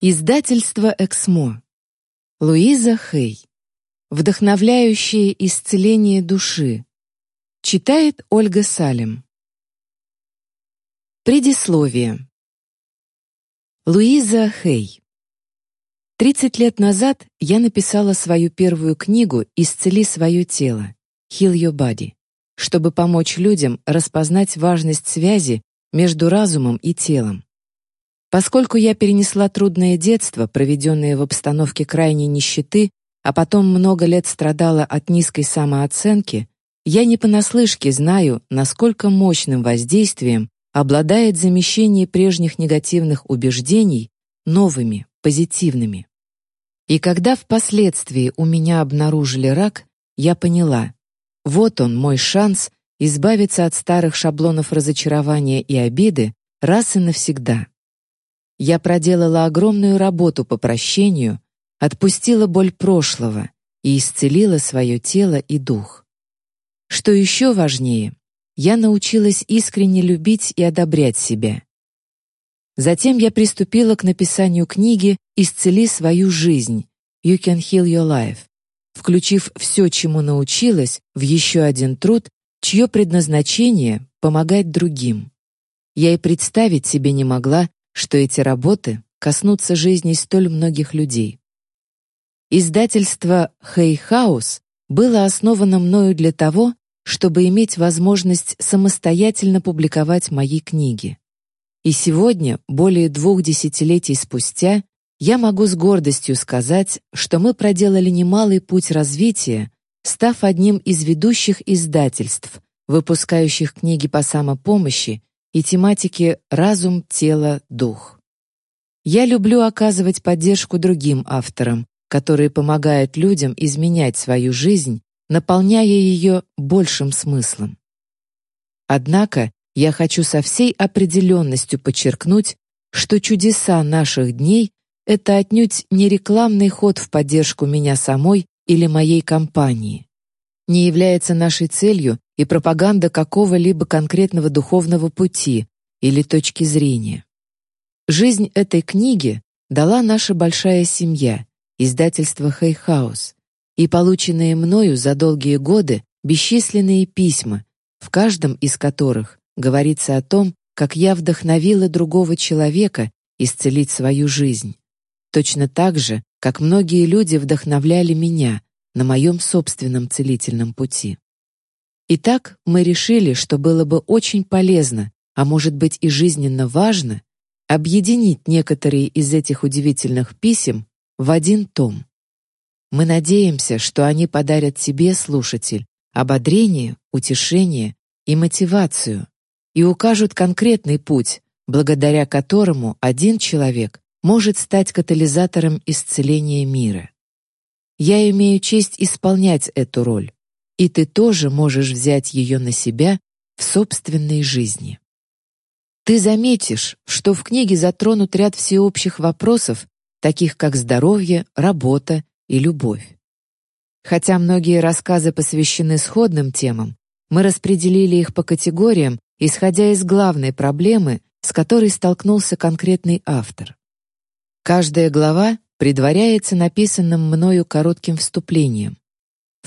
Издательство Эксмо. Луиза Хей. Вдохновляющее исцеление души. Читает Ольга Салем. Предисловие. Луиза Хей. 30 лет назад я написала свою первую книгу «Исцели свое тело» Heal Your Body, чтобы помочь людям распознать важность связи между разумом и телом. Поскольку я перенесла трудное детство, проведенное в обстановке крайней нищеты, а потом много лет страдала от низкой самооценки, я не понаслышке знаю, насколько мощным воздействием обладает замещение прежних негативных убеждений новыми, позитивными. И когда впоследствии у меня обнаружили рак, я поняла, вот он мой шанс избавиться от старых шаблонов разочарования и обиды раз и навсегда. Я проделала огромную работу по прощению, отпустила боль прошлого и исцелила свое тело и дух. Что еще важнее, я научилась искренне любить и одобрять себя. Затем я приступила к написанию книги «Исцели свою жизнь» «You can heal your life», включив все, чему научилась, в еще один труд, чье предназначение — помогать другим. Я и представить себе не могла, что эти работы коснутся жизней столь многих людей. Издательство «Хей Хаус» было основано мною для того, чтобы иметь возможность самостоятельно публиковать мои книги. И сегодня, более двух десятилетий спустя, я могу с гордостью сказать, что мы проделали немалый путь развития, став одним из ведущих издательств, выпускающих книги по самопомощи и тематики «Разум, тело, дух». Я люблю оказывать поддержку другим авторам, которые помогают людям изменять свою жизнь, наполняя ее большим смыслом. Однако я хочу со всей определенностью подчеркнуть, что чудеса наших дней — это отнюдь не рекламный ход в поддержку меня самой или моей компании. Не является нашей целью и пропаганда какого-либо конкретного духовного пути или точки зрения. Жизнь этой книги дала наша большая семья, издательство Хейхаус, и полученные мною за долгие годы бесчисленные письма, в каждом из которых говорится о том, как я вдохновила другого человека исцелить свою жизнь. Точно так же, как многие люди вдохновляли меня на моем собственном целительном пути. Итак, мы решили, что было бы очень полезно, а может быть и жизненно важно, объединить некоторые из этих удивительных писем в один том. Мы надеемся, что они подарят тебе, слушатель, ободрение, утешение и мотивацию и укажут конкретный путь, благодаря которому один человек может стать катализатором исцеления мира. Я имею честь исполнять эту роль и ты тоже можешь взять ее на себя в собственной жизни. Ты заметишь, что в книге затронут ряд всеобщих вопросов, таких как здоровье, работа и любовь. Хотя многие рассказы посвящены сходным темам, мы распределили их по категориям, исходя из главной проблемы, с которой столкнулся конкретный автор. Каждая глава предваряется написанным мною коротким вступлением.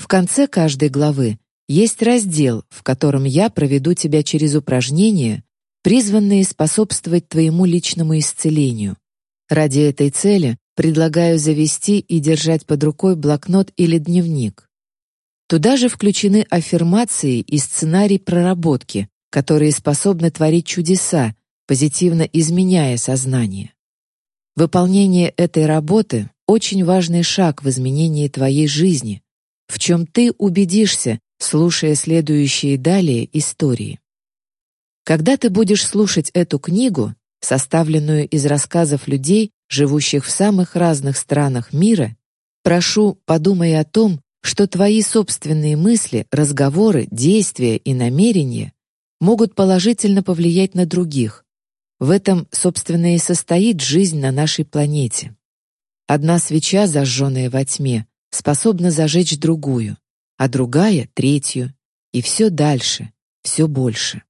В конце каждой главы есть раздел, в котором я проведу тебя через упражнения, призванные способствовать твоему личному исцелению. Ради этой цели предлагаю завести и держать под рукой блокнот или дневник. Туда же включены аффирмации и сценарий проработки, которые способны творить чудеса, позитивно изменяя сознание. Выполнение этой работы — очень важный шаг в изменении твоей жизни, в чем ты убедишься, слушая следующие далее истории. Когда ты будешь слушать эту книгу, составленную из рассказов людей, живущих в самых разных странах мира, прошу, подумай о том, что твои собственные мысли, разговоры, действия и намерения могут положительно повлиять на других. В этом, собственно, и состоит жизнь на нашей планете. Одна свеча, зажженная во тьме, способна зажечь другую, а другая — третью, и все дальше, все больше.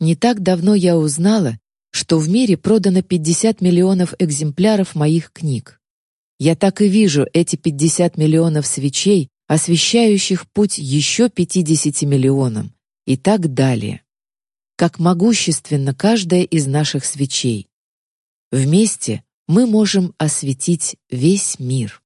Не так давно я узнала, что в мире продано 50 миллионов экземпляров моих книг. Я так и вижу эти 50 миллионов свечей, освещающих путь еще 50 миллионам, и так далее. Как могущественна каждая из наших свечей. Вместе мы можем осветить весь мир.